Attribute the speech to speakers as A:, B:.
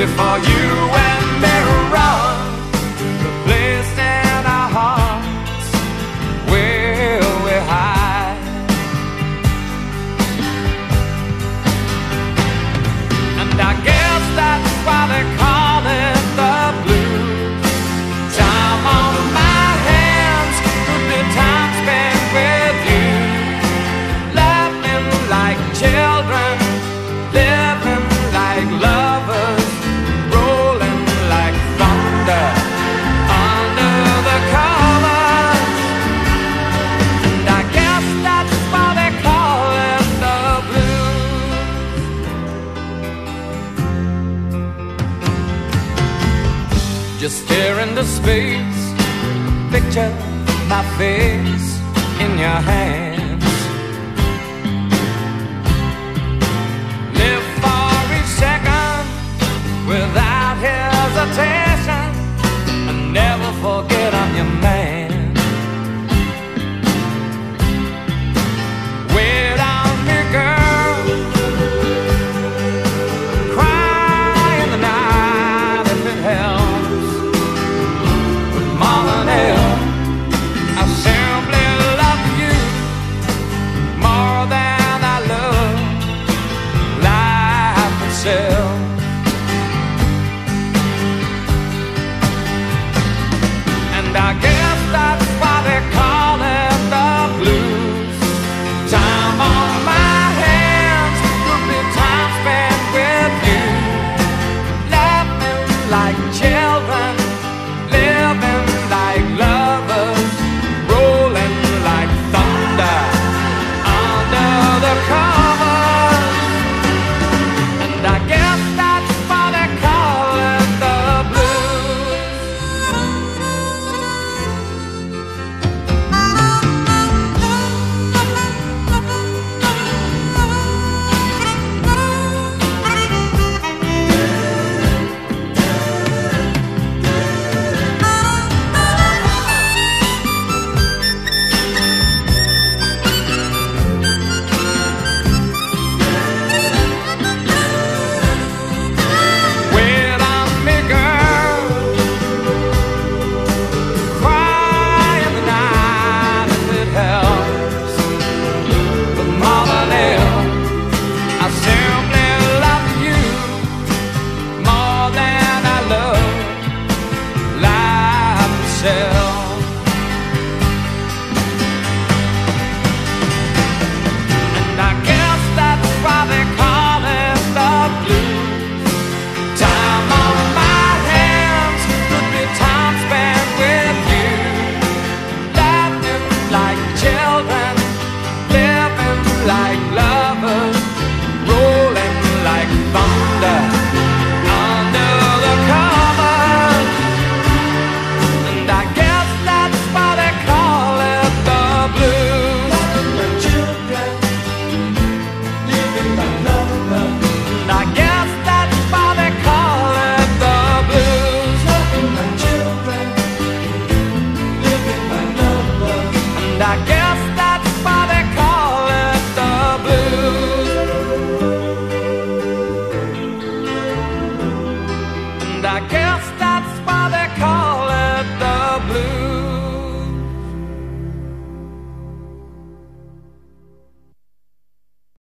A: before you place. Picture my face in your hand. 打开